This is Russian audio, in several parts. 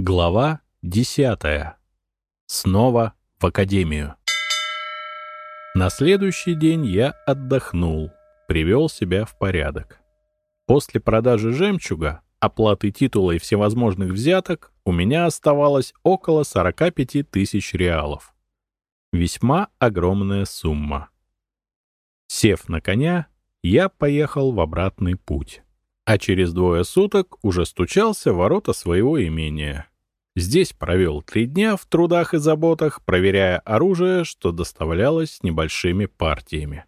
Глава десятая. Снова в академию. На следующий день я отдохнул, привел себя в порядок. После продажи жемчуга, оплаты титула и всевозможных взяток у меня оставалось около 45 тысяч реалов. Весьма огромная сумма. Сев на коня, я поехал в обратный путь а через двое суток уже стучался в ворота своего имения. Здесь провел три дня в трудах и заботах, проверяя оружие, что доставлялось небольшими партиями.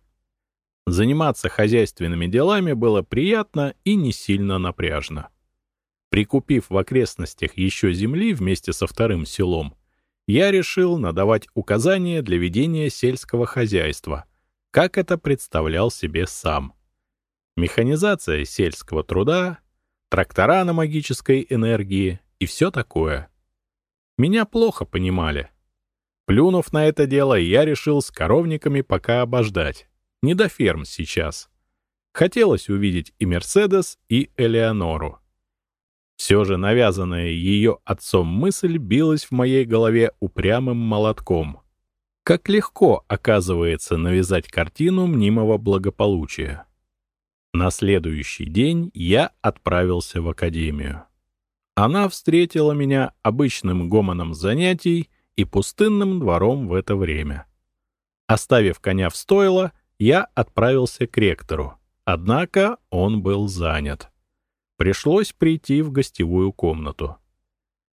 Заниматься хозяйственными делами было приятно и не сильно напряжно. Прикупив в окрестностях еще земли вместе со вторым селом, я решил надавать указания для ведения сельского хозяйства, как это представлял себе сам — механизация сельского труда, трактора на магической энергии и все такое. Меня плохо понимали. Плюнув на это дело, я решил с коровниками пока обождать. Не до ферм сейчас. Хотелось увидеть и Мерседес, и Элеонору. Все же навязанная ее отцом мысль билась в моей голове упрямым молотком. Как легко, оказывается, навязать картину мнимого благополучия. На следующий день я отправился в академию. Она встретила меня обычным гомоном занятий и пустынным двором в это время. Оставив коня в стойло, я отправился к ректору, однако он был занят. Пришлось прийти в гостевую комнату.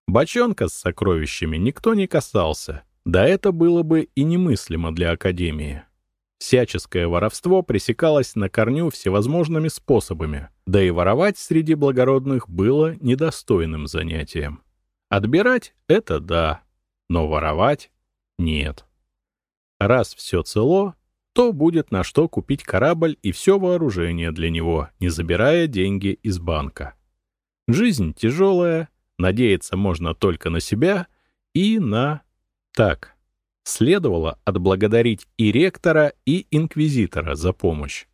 Бочонка с сокровищами никто не касался, да это было бы и немыслимо для Академии. Всяческое воровство пресекалось на корню всевозможными способами, да и воровать среди благородных было недостойным занятием. Отбирать — это да, но воровать — нет. Раз все цело, то будет на что купить корабль и все вооружение для него, не забирая деньги из банка. Жизнь тяжелая, надеяться можно только на себя и на... Так, следовало отблагодарить и ректора, и инквизитора за помощь.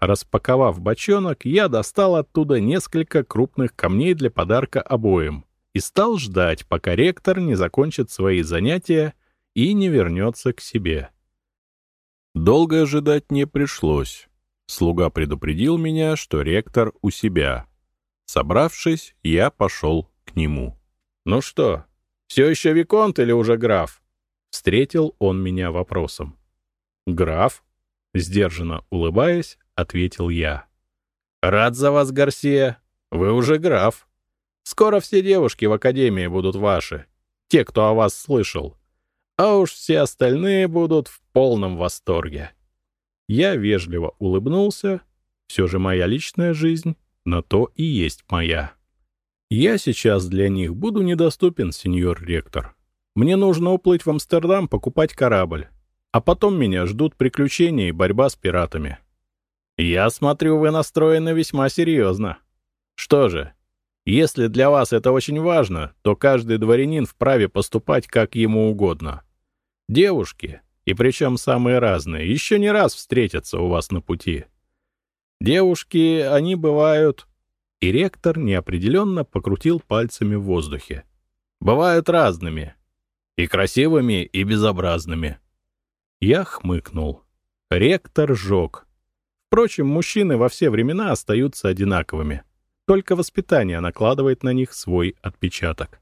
Распаковав бочонок, я достал оттуда несколько крупных камней для подарка обоим и стал ждать, пока ректор не закончит свои занятия и не вернется к себе. Долго ожидать не пришлось. Слуга предупредил меня, что ректор у себя. Собравшись, я пошел к нему. «Ну что, все еще Виконт или уже граф?» Встретил он меня вопросом. «Граф?» — сдержанно улыбаясь, ответил я. «Рад за вас, Гарсия. Вы уже граф. Скоро все девушки в академии будут ваши, те, кто о вас слышал. А уж все остальные будут в полном восторге». Я вежливо улыбнулся. Все же моя личная жизнь на то и есть моя. Я сейчас для них буду недоступен, сеньор ректор. Мне нужно уплыть в Амстердам покупать корабль. А потом меня ждут приключения и борьба с пиратами. Я смотрю, вы настроены весьма серьезно. Что же, если для вас это очень важно, то каждый дворянин вправе поступать как ему угодно. Девушки, и причем самые разные, еще не раз встретятся у вас на пути. Девушки, они бывают... И ректор неопределенно покрутил пальцами в воздухе. Бывают разными, и красивыми, и безобразными. Я хмыкнул. Ректор жег. Впрочем, мужчины во все времена остаются одинаковыми. Только воспитание накладывает на них свой отпечаток.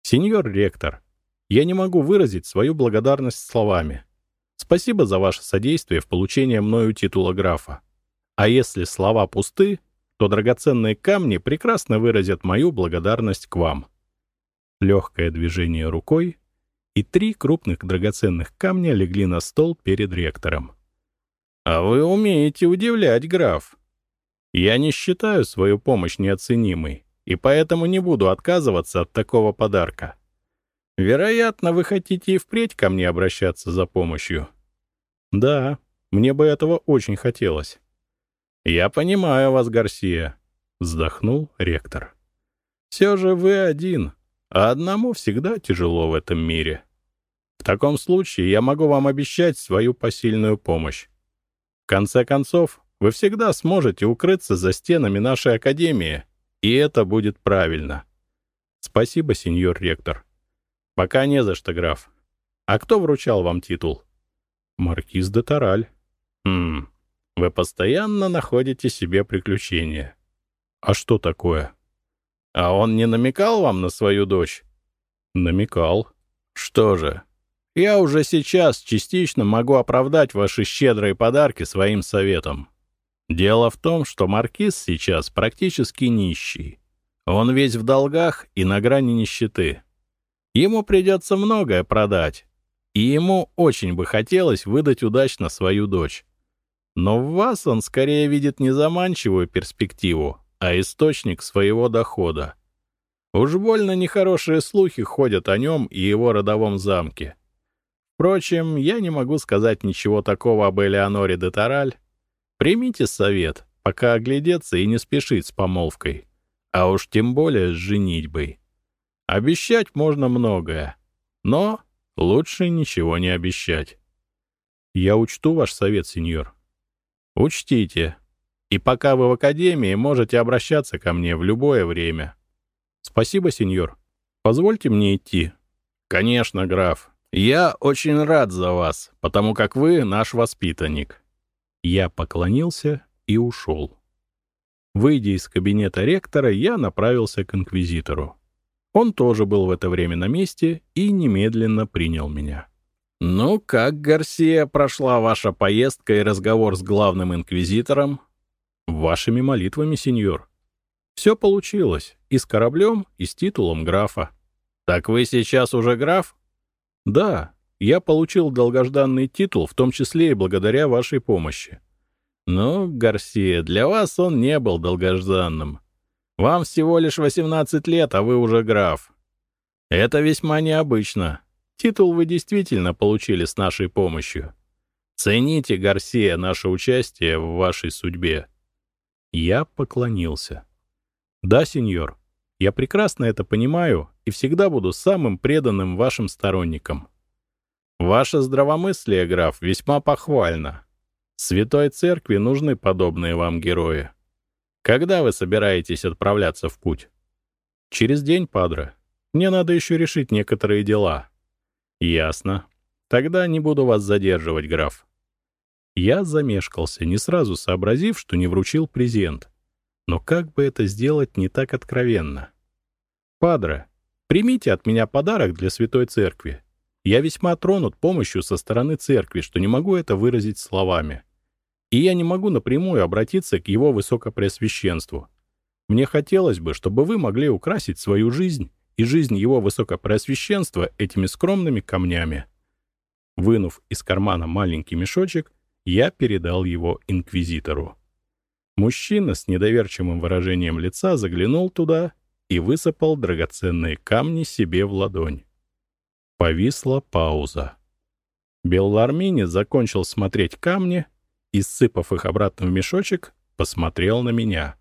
Сеньор ректор, я не могу выразить свою благодарность словами. Спасибо за ваше содействие в получении мною титула графа. А если слова пусты, то драгоценные камни прекрасно выразят мою благодарность к вам легкое движение рукой, и три крупных драгоценных камня легли на стол перед ректором. «А вы умеете удивлять, граф. Я не считаю свою помощь неоценимой, и поэтому не буду отказываться от такого подарка. Вероятно, вы хотите и впредь ко мне обращаться за помощью». «Да, мне бы этого очень хотелось». «Я понимаю вас, Гарсия», — вздохнул ректор. «Все же вы один, а одному всегда тяжело в этом мире. В таком случае я могу вам обещать свою посильную помощь. В конце концов, вы всегда сможете укрыться за стенами нашей академии, и это будет правильно. Спасибо, сеньор ректор. Пока не за что, граф. А кто вручал вам титул? Маркиз де Тараль. Хм, вы постоянно находите себе приключения. А что такое? А он не намекал вам на свою дочь? Намекал. Что же, я уже сейчас частично могу оправдать ваши щедрые подарки своим советом. Дело в том, что маркиз сейчас практически нищий. Он весь в долгах и на грани нищеты. Ему придется многое продать, и ему очень бы хотелось выдать удачно свою дочь. Но в вас он скорее видит не заманчивую перспективу, а источник своего дохода. Уж больно нехорошие слухи ходят о нем и его родовом замке. Впрочем, я не могу сказать ничего такого об Элеоноре де Тараль. Примите совет, пока оглядеться и не спешить с помолвкой. А уж тем более с женитьбой. Обещать можно многое, но лучше ничего не обещать. Я учту ваш совет, сеньор. Учтите. И пока вы в академии, можете обращаться ко мне в любое время. Спасибо, сеньор. Позвольте мне идти. Конечно, граф. Я очень рад за вас, потому как вы наш воспитанник. Я поклонился и ушел. Выйдя из кабинета ректора, я направился к инквизитору. Он тоже был в это время на месте и немедленно принял меня. «Ну как, Гарсия, прошла ваша поездка и разговор с главным инквизитором?» «Вашими молитвами, сеньор. Все получилось. И с кораблем, и с титулом графа». «Так вы сейчас уже граф?» «Да, я получил долгожданный титул, в том числе и благодаря вашей помощи. Но, Гарсия, для вас он не был долгожданным. Вам всего лишь 18 лет, а вы уже граф. Это весьма необычно. Титул вы действительно получили с нашей помощью. Цените, Гарсия, наше участие в вашей судьбе. Я поклонился. Да, сеньор, я прекрасно это понимаю и всегда буду самым преданным вашим сторонником. Ваше здравомыслие, граф, весьма похвально. Святой Церкви нужны подобные вам герои. Когда вы собираетесь отправляться в путь? Через день, падре. Мне надо еще решить некоторые дела. Ясно. Тогда не буду вас задерживать, граф. Я замешкался, не сразу сообразив, что не вручил презент. Но как бы это сделать не так откровенно? Падре, примите от меня подарок для Святой Церкви. Я весьма тронут помощью со стороны церкви, что не могу это выразить словами. И я не могу напрямую обратиться к его высокопреосвященству. Мне хотелось бы, чтобы вы могли украсить свою жизнь и жизнь его высокопреосвященства этими скромными камнями. Вынув из кармана маленький мешочек, я передал его инквизитору. Мужчина с недоверчивым выражением лица заглянул туда и высыпал драгоценные камни себе в ладонь. Повисла пауза. Беллармини закончил смотреть камни и, сыпав их обратно в мешочек, посмотрел на меня.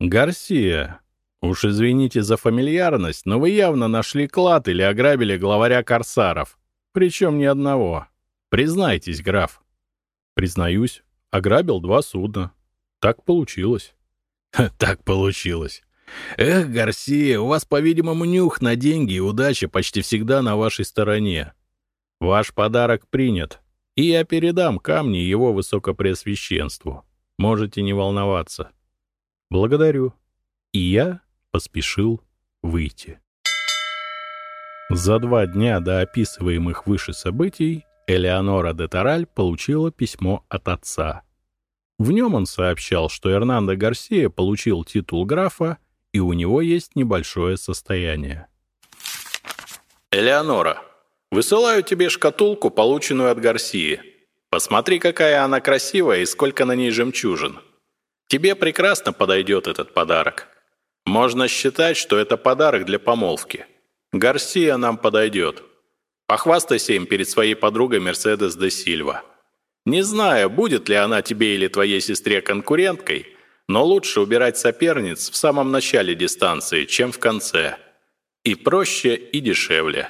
«Гарсия, уж извините за фамильярность, но вы явно нашли клад или ограбили главаря корсаров. Причем ни одного. Признайтесь, граф». «Признаюсь, ограбил два судна. Так получилось». «Так получилось. Эх, Гарсия, у вас, по-видимому, нюх на деньги и удача почти всегда на вашей стороне. Ваш подарок принят, и я передам камни его высокопреосвященству. Можете не волноваться. Благодарю. И я поспешил выйти. За два дня до описываемых выше событий Элеонора де Тараль получила письмо от отца. В нем он сообщал, что Эрнандо Гарсия получил титул графа и у него есть небольшое состояние. «Элеонора, высылаю тебе шкатулку, полученную от Гарсии. Посмотри, какая она красивая и сколько на ней жемчужин. Тебе прекрасно подойдет этот подарок. Можно считать, что это подарок для помолвки. Гарсия нам подойдет. Похвастайся им перед своей подругой Мерседес де Сильва. Не знаю, будет ли она тебе или твоей сестре конкуренткой, но лучше убирать соперниц в самом начале дистанции, чем в конце. И проще, и дешевле.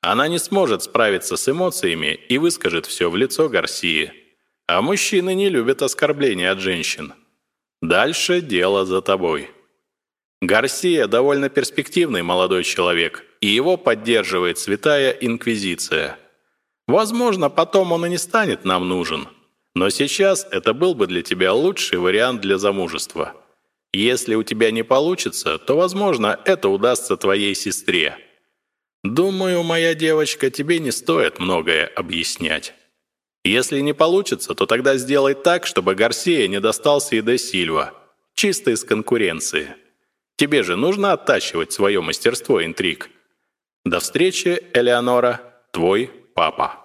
Она не сможет справиться с эмоциями и выскажет все в лицо Гарсии. А мужчины не любят оскорбления от женщин. Дальше дело за тобой. Гарсия довольно перспективный молодой человек, и его поддерживает Святая Инквизиция. Возможно, потом он и не станет нам нужен. Но сейчас это был бы для тебя лучший вариант для замужества. Если у тебя не получится, то, возможно, это удастся твоей сестре. Думаю, моя девочка, тебе не стоит многое объяснять. Если не получится, то тогда сделай так, чтобы Гарсия не достался и до Сильва. Чисто из конкуренции. Тебе же нужно оттачивать свое мастерство интриг. До встречи, Элеонора, твой папа.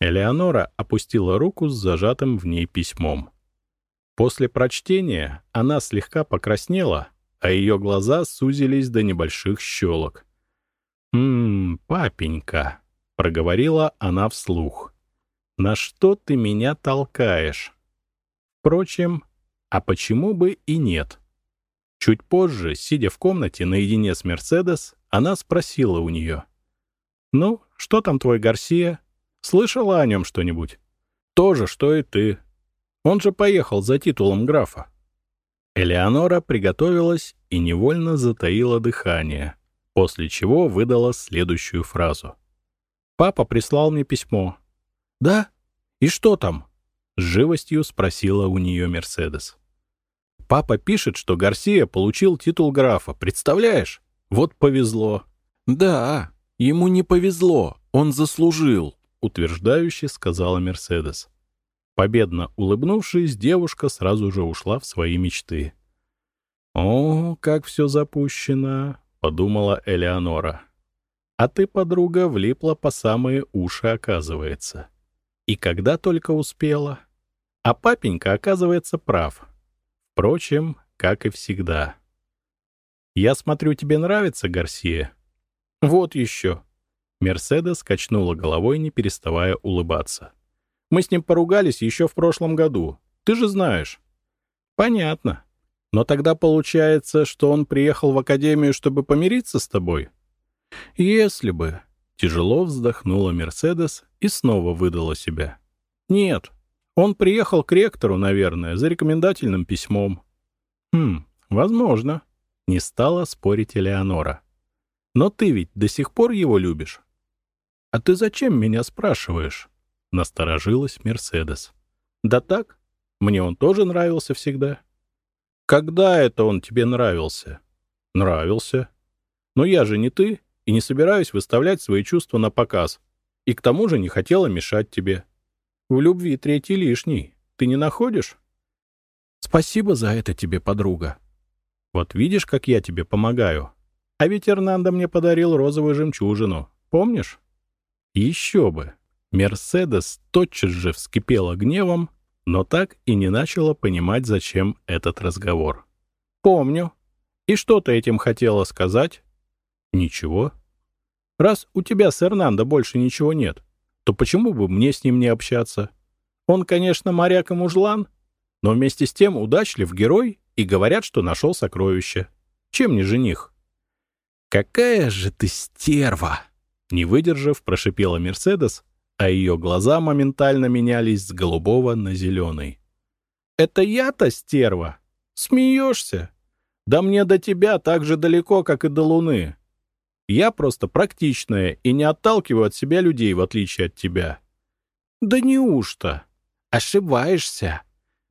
Элеонора опустила руку с зажатым в ней письмом. После прочтения она слегка покраснела, а ее глаза сузились до небольших щелок. «Ммм, папенька», — проговорила она вслух, — «на что ты меня толкаешь?» Впрочем, а почему бы и нет? Чуть позже, сидя в комнате наедине с Мерседес, она спросила у нее. «Ну, что там твой Гарсия? Слышала о нем что-нибудь?» «То же, что и ты. Он же поехал за титулом графа». Элеонора приготовилась и невольно затаила дыхание после чего выдала следующую фразу. «Папа прислал мне письмо». «Да? И что там?» — с живостью спросила у нее Мерседес. «Папа пишет, что Гарсия получил титул графа, представляешь? Вот повезло». «Да, ему не повезло, он заслужил», — утверждающе сказала Мерседес. Победно улыбнувшись, девушка сразу же ушла в свои мечты. «О, как все запущено! — подумала Элеонора. «А ты, подруга, влипла по самые уши, оказывается. И когда только успела. А папенька, оказывается, прав. Впрочем, как и всегда. Я смотрю, тебе нравится, Гарсия? Вот еще». Мерседес качнула головой, не переставая улыбаться. «Мы с ним поругались еще в прошлом году. Ты же знаешь». «Понятно. Но тогда получается, что он приехал в академию, чтобы помириться с тобой? Если бы. Тяжело вздохнула Мерседес и снова выдала себя. Нет, он приехал к ректору, наверное, за рекомендательным письмом. Хм, возможно. Не стала спорить Элеонора. Но ты ведь до сих пор его любишь? А ты зачем меня спрашиваешь? Насторожилась Мерседес. Да так, мне он тоже нравился всегда. Когда это он тебе нравился? Нравился. Но я же не ты и не собираюсь выставлять свои чувства на показ. И к тому же не хотела мешать тебе. В любви третий лишний. Ты не находишь? Спасибо за это тебе, подруга. Вот видишь, как я тебе помогаю. А ведь Эрнандо мне подарил розовую жемчужину. Помнишь? Еще бы. Мерседес тотчас же вскипела гневом но так и не начала понимать, зачем этот разговор. «Помню. И что ты этим хотела сказать?» «Ничего. Раз у тебя с Эрнандо больше ничего нет, то почему бы мне с ним не общаться? Он, конечно, моряк и мужлан, но вместе с тем удачлив герой и говорят, что нашел сокровище. Чем не жених?» «Какая же ты стерва!» Не выдержав, прошипела Мерседес, а ее глаза моментально менялись с голубого на зеленый. «Это я-то стерва? Смеешься? Да мне до тебя так же далеко, как и до Луны. Я просто практичная и не отталкиваю от себя людей, в отличие от тебя». «Да неужто? Ошибаешься.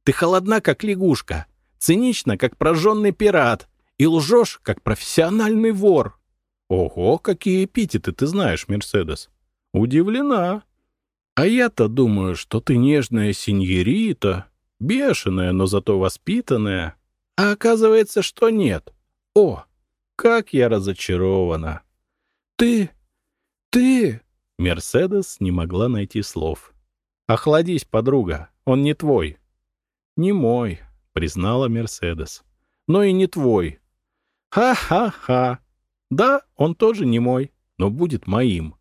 Ты холодна, как лягушка, цинична, как прожженный пират, и лжешь, как профессиональный вор». «Ого, какие эпитеты ты знаешь, Мерседес!» «Удивлена!» А я-то думаю, что ты нежная синьорита, бешеная, но зато воспитанная. А оказывается, что нет. О, как я разочарована. Ты... ты... Мерседес не могла найти слов. «Охладись, подруга, он не твой». «Не мой», — признала Мерседес. «Но и не твой». «Ха-ха-ха. Да, он тоже не мой, но будет моим».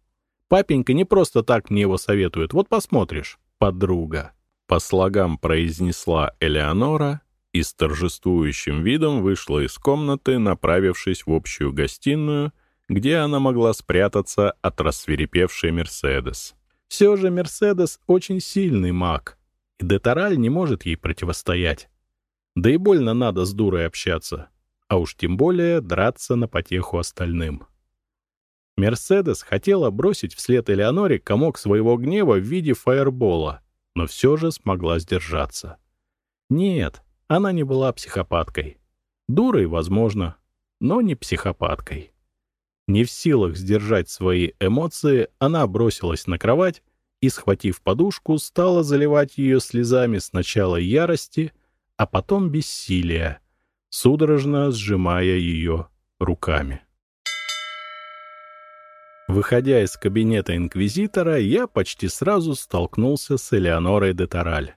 Папенька не просто так мне его советует. Вот посмотришь, подруга». По слогам произнесла Элеонора и с торжествующим видом вышла из комнаты, направившись в общую гостиную, где она могла спрятаться от рассверепевшей Мерседес. Все же Мерседес очень сильный маг, и Детараль не может ей противостоять. Да и больно надо с дурой общаться. а уж тем более драться на потеху остальным. Мерседес хотела бросить вслед Элеоноре комок своего гнева в виде фаербола, но все же смогла сдержаться. Нет, она не была психопаткой. Дурой, возможно, но не психопаткой. Не в силах сдержать свои эмоции, она бросилась на кровать и, схватив подушку, стала заливать ее слезами сначала ярости, а потом бессилия, судорожно сжимая ее руками. Выходя из кабинета инквизитора, я почти сразу столкнулся с Элеонорой де Тараль.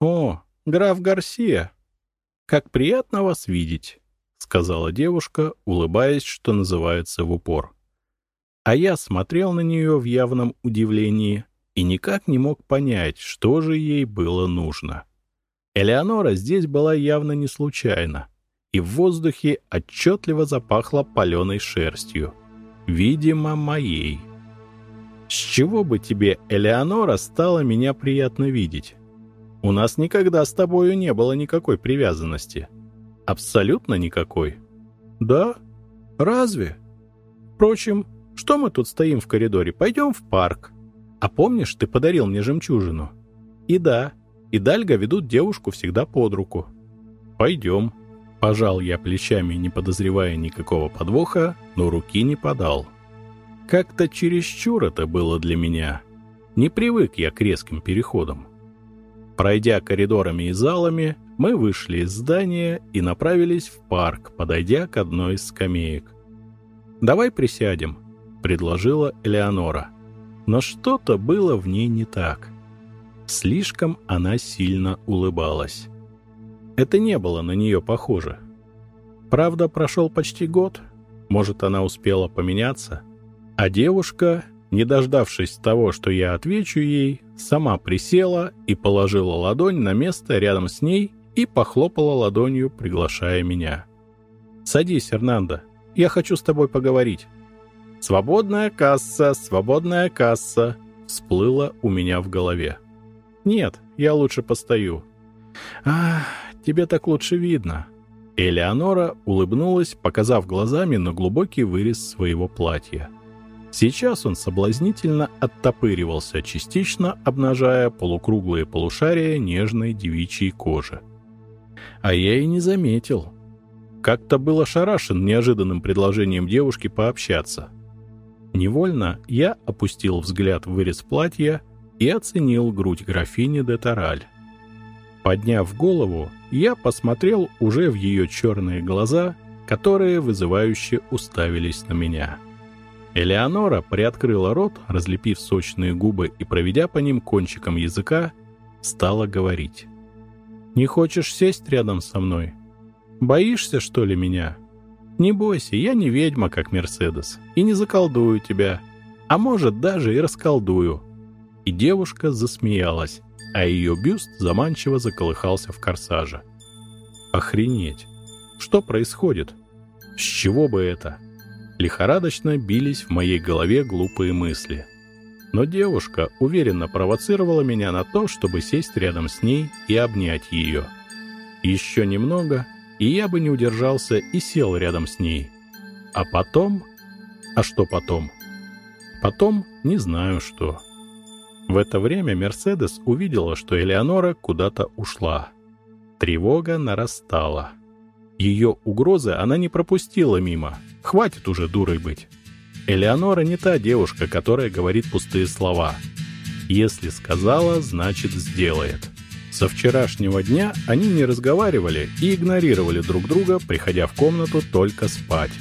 «О, граф Гарсия! Как приятно вас видеть!» — сказала девушка, улыбаясь, что называется, в упор. А я смотрел на нее в явном удивлении и никак не мог понять, что же ей было нужно. Элеонора здесь была явно не случайно, и в воздухе отчетливо запахло паленой шерстью — Видимо, моей. С чего бы тебе, Элеонора, стало меня приятно видеть? У нас никогда с тобою не было никакой привязанности. Абсолютно никакой. Да? Разве? Впрочем, что мы тут стоим в коридоре? Пойдем в парк. А помнишь, ты подарил мне жемчужину? И да, и Дальга ведут девушку всегда под руку. Пойдем. Пожал я плечами, не подозревая никакого подвоха, но руки не подал. Как-то чересчур это было для меня. Не привык я к резким переходам. Пройдя коридорами и залами, мы вышли из здания и направились в парк, подойдя к одной из скамеек. «Давай присядем», — предложила Элеонора. Но что-то было в ней не так. Слишком она сильно улыбалась. Это не было на нее похоже. Правда, прошел почти год, может, она успела поменяться, а девушка, не дождавшись того, что я отвечу ей, сама присела и положила ладонь на место рядом с ней и похлопала ладонью, приглашая меня. «Садись, Эрнандо, я хочу с тобой поговорить». «Свободная касса, свободная касса», всплыла у меня в голове. «Нет, я лучше постою». «Ах, тебе так лучше видно». Элеонора улыбнулась, показав глазами на глубокий вырез своего платья. Сейчас он соблазнительно оттопыривался, частично обнажая полукруглые полушария нежной девичьей кожи. А я и не заметил. Как-то был ошарашен неожиданным предложением девушки пообщаться. Невольно я опустил взгляд в вырез платья и оценил грудь графини де Тараль. Подняв голову, я посмотрел уже в ее черные глаза, которые вызывающе уставились на меня. Элеонора приоткрыла рот, разлепив сочные губы и проведя по ним кончиком языка, стала говорить. «Не хочешь сесть рядом со мной? Боишься, что ли, меня? Не бойся, я не ведьма, как Мерседес, и не заколдую тебя, а может, даже и расколдую». И девушка засмеялась, а ее бюст заманчиво заколыхался в корсаже. Охренеть! Что происходит? С чего бы это? Лихорадочно бились в моей голове глупые мысли. Но девушка уверенно провоцировала меня на то, чтобы сесть рядом с ней и обнять ее. Еще немного, и я бы не удержался и сел рядом с ней. А потом... А что потом? Потом не знаю что. В это время Мерседес увидела, что Элеонора куда-то ушла. Тревога нарастала. Ее угрозы она не пропустила мимо. Хватит уже дурой быть. Элеонора не та девушка, которая говорит пустые слова. Если сказала, значит сделает. Со вчерашнего дня они не разговаривали и игнорировали друг друга, приходя в комнату только спать.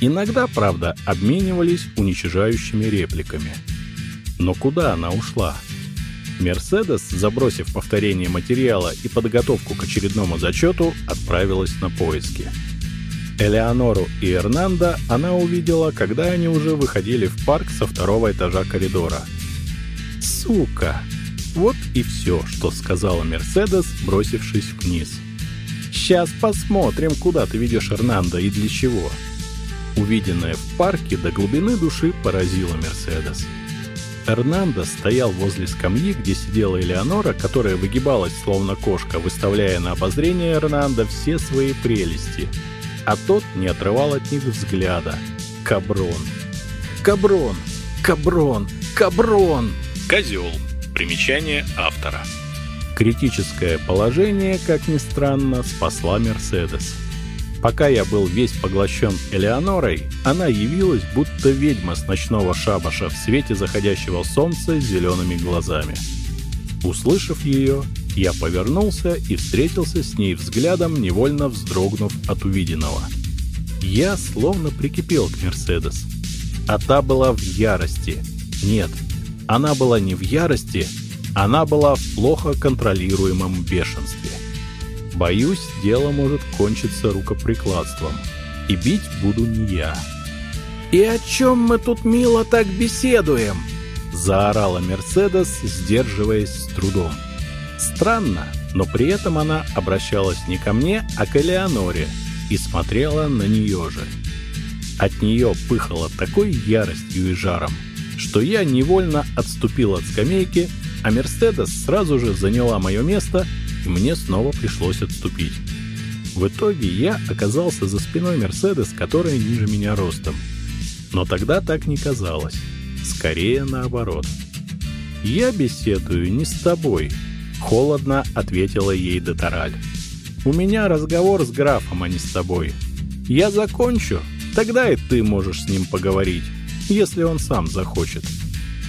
Иногда, правда, обменивались уничижающими репликами – но куда она ушла? Мерседес, забросив повторение материала и подготовку к очередному зачету, отправилась на поиски. Элеонору и Эрнанда она увидела, когда они уже выходили в парк со второго этажа коридора. «Сука!» Вот и все, что сказала Мерседес, бросившись вниз. «Сейчас посмотрим, куда ты ведешь Эрнанда и для чего». Увиденное в парке до глубины души поразило Мерседес. Эрнандо стоял возле скамьи, где сидела Элеонора, которая выгибалась словно кошка, выставляя на обозрение Эрнандо все свои прелести. А тот не отрывал от них взгляда. Каброн. Каброн! Каброн! Каброн! Козел. Примечание автора. Критическое положение, как ни странно, спасла Мерседес. Пока я был весь поглощен Элеонорой, она явилась, будто ведьма с ночного шабаша в свете заходящего солнца с зелеными глазами. Услышав ее, я повернулся и встретился с ней взглядом, невольно вздрогнув от увиденного. Я словно прикипел к Мерседес. А та была в ярости. Нет, она была не в ярости, она была в плохо контролируемом бешенстве. Боюсь, дело может кончиться рукоприкладством. И бить буду не я. «И о чем мы тут мило так беседуем?» Заорала Мерседес, сдерживаясь с трудом. Странно, но при этом она обращалась не ко мне, а к Элеоноре и смотрела на нее же. От нее пыхало такой яростью и жаром, что я невольно отступил от скамейки, а Мерседес сразу же заняла мое место, и мне снова пришлось отступить. В итоге я оказался за спиной Мерседес, которая ниже меня ростом. Но тогда так не казалось. Скорее наоборот. «Я беседую не с тобой», — холодно ответила ей Детараль. «У меня разговор с графом, а не с тобой. Я закончу, тогда и ты можешь с ним поговорить, если он сам захочет».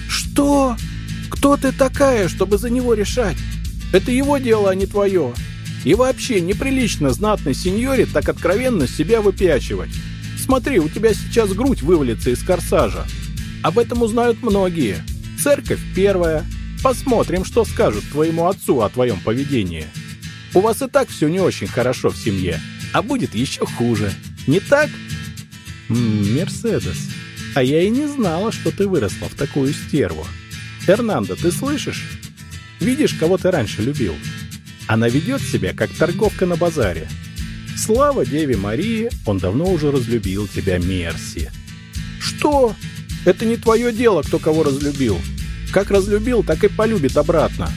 «Что? Кто ты такая, чтобы за него решать? Это его дело, а не твое. И вообще неприлично знатной сеньоре так откровенно себя выпячивать. Смотри, у тебя сейчас грудь вывалится из корсажа. Об этом узнают многие. Церковь первая. Посмотрим, что скажут твоему отцу о твоем поведении. У вас и так все не очень хорошо в семье, а будет еще хуже. Не так? Мерседес, а я и не знала, что ты выросла в такую стерву. Эрнандо, ты слышишь? Видишь, кого ты раньше любил? Она ведет себя, как торговка на базаре. Слава Деве Марии, он давно уже разлюбил тебя, Мерси. Что? Это не твое дело, кто кого разлюбил. Как разлюбил, так и полюбит обратно.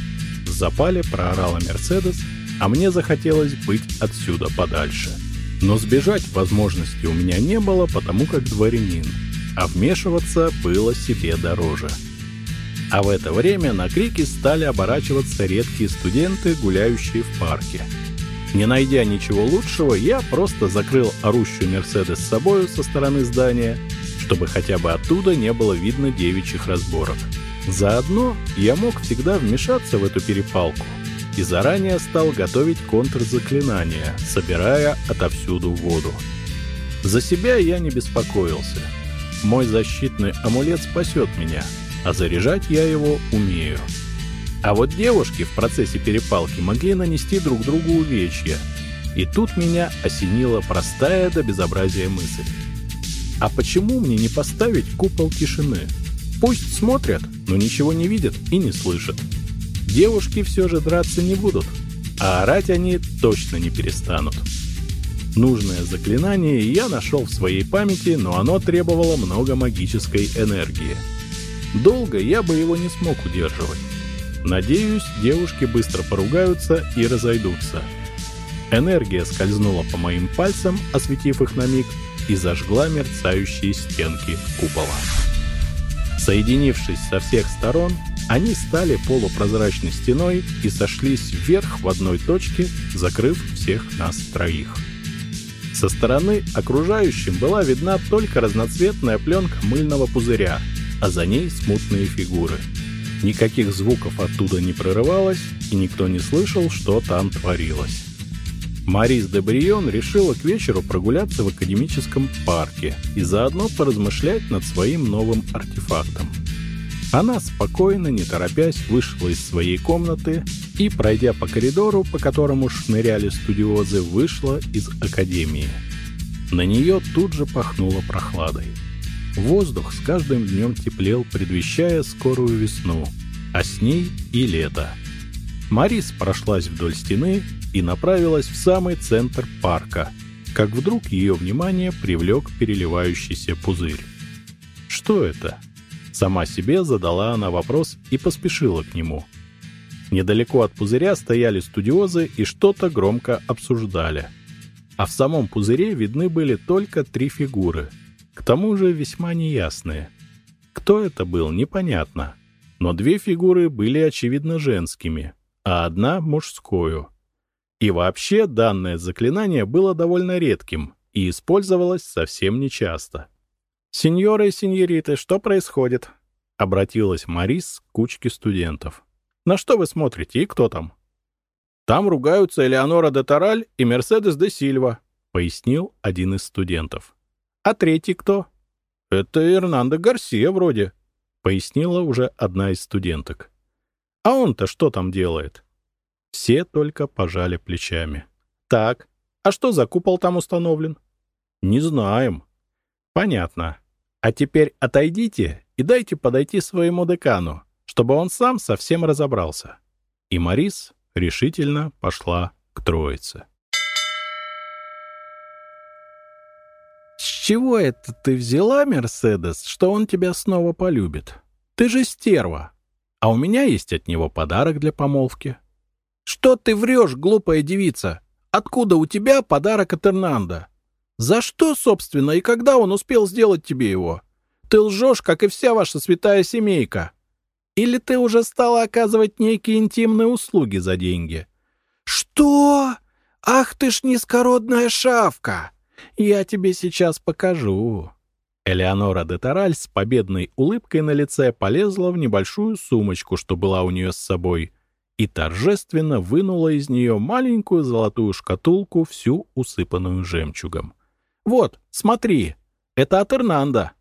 В запале проорала Мерседес, а мне захотелось быть отсюда подальше. Но сбежать возможности у меня не было, потому как дворянин, а вмешиваться было себе дороже. А в это время на крики стали оборачиваться редкие студенты, гуляющие в парке. Не найдя ничего лучшего, я просто закрыл орущую Мерседес с собою со стороны здания чтобы хотя бы оттуда не было видно девичьих разборок. Заодно я мог всегда вмешаться в эту перепалку и заранее стал готовить контрзаклинания, собирая отовсюду воду. За себя я не беспокоился. Мой защитный амулет спасет меня, а заряжать я его умею. А вот девушки в процессе перепалки могли нанести друг другу увечья. И тут меня осенила простая до безобразия мысль. А почему мне не поставить купол тишины? Пусть смотрят, но ничего не видят и не слышат. Девушки все же драться не будут, а орать они точно не перестанут. Нужное заклинание я нашел в своей памяти, но оно требовало много магической энергии. Долго я бы его не смог удерживать. Надеюсь, девушки быстро поругаются и разойдутся. Энергия скользнула по моим пальцам, осветив их на миг, и зажгла мерцающие стенки купола. Соединившись со всех сторон, они стали полупрозрачной стеной и сошлись вверх в одной точке, закрыв всех нас троих. Со стороны окружающим была видна только разноцветная пленка мыльного пузыря, а за ней смутные фигуры. Никаких звуков оттуда не прорывалось, и никто не слышал, что там творилось. Марис де Брион решила к вечеру прогуляться в академическом парке и заодно поразмышлять над своим новым артефактом. Она спокойно, не торопясь, вышла из своей комнаты и, пройдя по коридору, по которому шныряли студиозы, вышла из академии. На нее тут же пахнуло прохладой. Воздух с каждым днем теплел, предвещая скорую весну, а с ней и лето. Марис прошлась вдоль стены и направилась в самый центр парка, как вдруг ее внимание привлек переливающийся пузырь. «Что это?» Сама себе задала она вопрос и поспешила к нему. Недалеко от пузыря стояли студиозы и что-то громко обсуждали. а в самом пузыре видны были только три фигуры, к тому же весьма неясные. Кто это был, непонятно, но две фигуры были очевидно женскими, а одна — мужскую. И вообще данное заклинание было довольно редким и использовалось совсем нечасто. «Сеньоры и сеньориты, что происходит?» — обратилась Марис к кучке студентов. «На что вы смотрите и кто там?» «Там ругаются Элеонора де Тараль и Мерседес де Сильва», — пояснил один из студентов. «А третий кто?» «Это Эрнандо Гарсия вроде», — пояснила уже одна из студенток. «А он-то что там делает?» Все только пожали плечами. «Так, а что за купол там установлен?» «Не знаем». «Понятно. А теперь отойдите и дайте подойти своему декану, чтобы он сам совсем разобрался». И Марис решительно пошла к троице. «С чего это ты взяла, Мерседес, что он тебя снова полюбит? Ты же стерва, а у меня есть от него подарок для помолвки». «Что ты врешь, глупая девица? Откуда у тебя подарок от Эрнанда? За что, собственно, и когда он успел сделать тебе его? Ты лжешь, как и вся ваша святая семейка. Или ты уже стала оказывать некие интимные услуги за деньги? Что? Ах ты ж низкородная шавка! Я тебе сейчас покажу. Элеонора де Тараль с победной улыбкой на лице полезла в небольшую сумочку, что была у нее с собой, и торжественно вынула из нее маленькую золотую шкатулку, всю усыпанную жемчугом. «Вот, смотри, это от Эрнанда.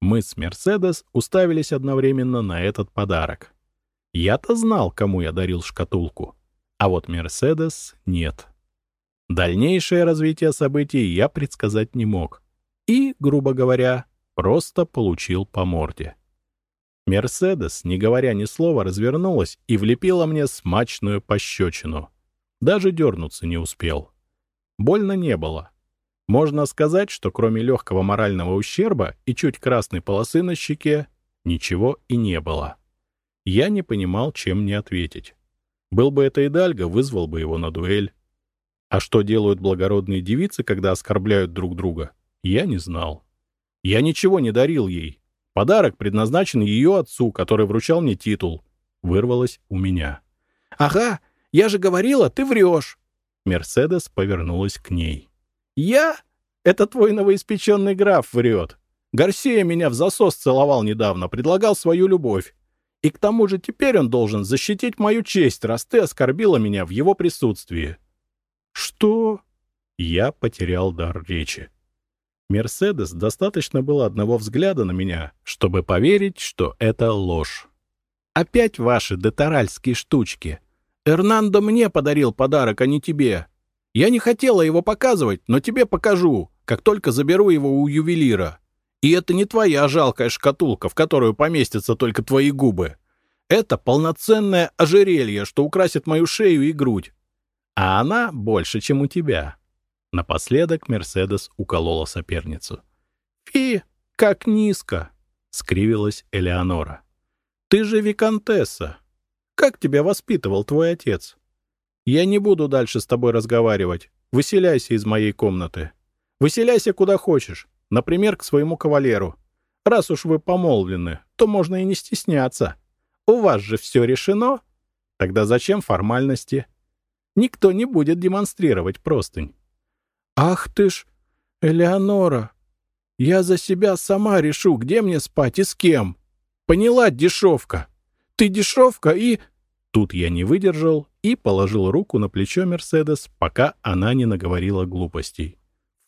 Мы с Мерседес уставились одновременно на этот подарок. Я-то знал, кому я дарил шкатулку, а вот Мерседес нет. Дальнейшее развитие событий я предсказать не мог. И, грубо говоря, просто получил по морде. Мерседес, не говоря ни слова, развернулась и влепила мне смачную пощечину. Даже дернуться не успел. Больно не было. Можно сказать, что кроме легкого морального ущерба и чуть красной полосы на щеке, ничего и не было. Я не понимал, чем мне ответить. Был бы это Идальго, вызвал бы его на дуэль. А что делают благородные девицы, когда оскорбляют друг друга, я не знал. Я ничего не дарил ей. Подарок предназначен ее отцу, который вручал мне титул. Вырвалось у меня. «Ага, я же говорила, ты врешь!» Мерседес повернулась к ней. «Я? Это твой новоиспеченный граф врет. Гарсия меня в засос целовал недавно, предлагал свою любовь. И к тому же теперь он должен защитить мою честь, раз ты оскорбила меня в его присутствии». «Что?» Я потерял дар речи. Мерседес достаточно было одного взгляда на меня, чтобы поверить, что это ложь. «Опять ваши деторальские штучки. Эрнандо мне подарил подарок, а не тебе. Я не хотела его показывать, но тебе покажу, как только заберу его у ювелира. И это не твоя жалкая шкатулка, в которую поместятся только твои губы. Это полноценное ожерелье, что украсит мою шею и грудь. А она больше, чем у тебя». Напоследок Мерседес уколола соперницу. «Фи, как низко!» — скривилась Элеонора. «Ты же виконтесса. Как тебя воспитывал твой отец?» Я не буду дальше с тобой разговаривать. Выселяйся из моей комнаты. Выселяйся куда хочешь, например, к своему кавалеру. Раз уж вы помолвлены, то можно и не стесняться. У вас же все решено. Тогда зачем формальности? Никто не будет демонстрировать простынь. Ах ты ж, Элеонора, я за себя сама решу, где мне спать и с кем. Поняла, дешевка? Ты дешевка и... Тут я не выдержал и положил руку на плечо Мерседес, пока она не наговорила глупостей.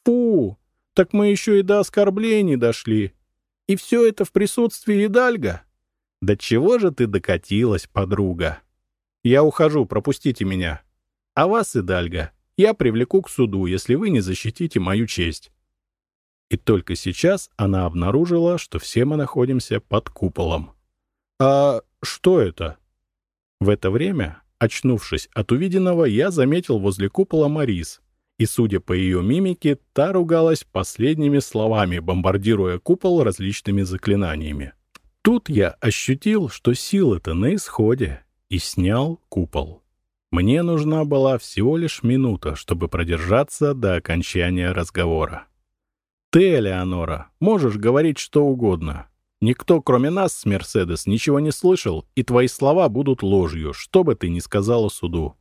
«Фу! Так мы еще и до оскорблений дошли. И все это в присутствии Идальга? Да чего же ты докатилась, подруга? Я ухожу, пропустите меня. А вас, Идальга, я привлеку к суду, если вы не защитите мою честь». И только сейчас она обнаружила, что все мы находимся под куполом. «А что это?» В это время, очнувшись от увиденного, я заметил возле купола Марис, и, судя по ее мимике, та ругалась последними словами, бомбардируя купол различными заклинаниями. Тут я ощутил, что силы-то на исходе, и снял купол. Мне нужна была всего лишь минута, чтобы продержаться до окончания разговора. Ты, Элеонора, можешь говорить что угодно. Никто, кроме нас с Мерседес, ничего не слышал, и твои слова будут ложью, что бы ты ни сказала суду.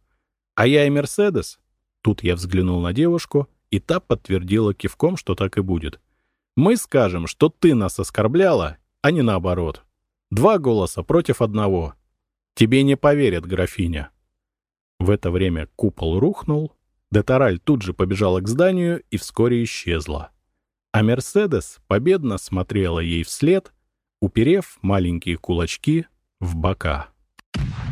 А я и Мерседес? Тут я взглянул на девушку, и та подтвердила кивком, что так и будет. Мы скажем, что ты нас оскорбляла, а не наоборот. Два голоса против одного. Тебе не поверят, графиня. В это время купол рухнул, Детараль тут же побежала к зданию и вскоре исчезла а Мерседес победно смотрела ей вслед, уперев маленькие кулачки в бока. Thank you.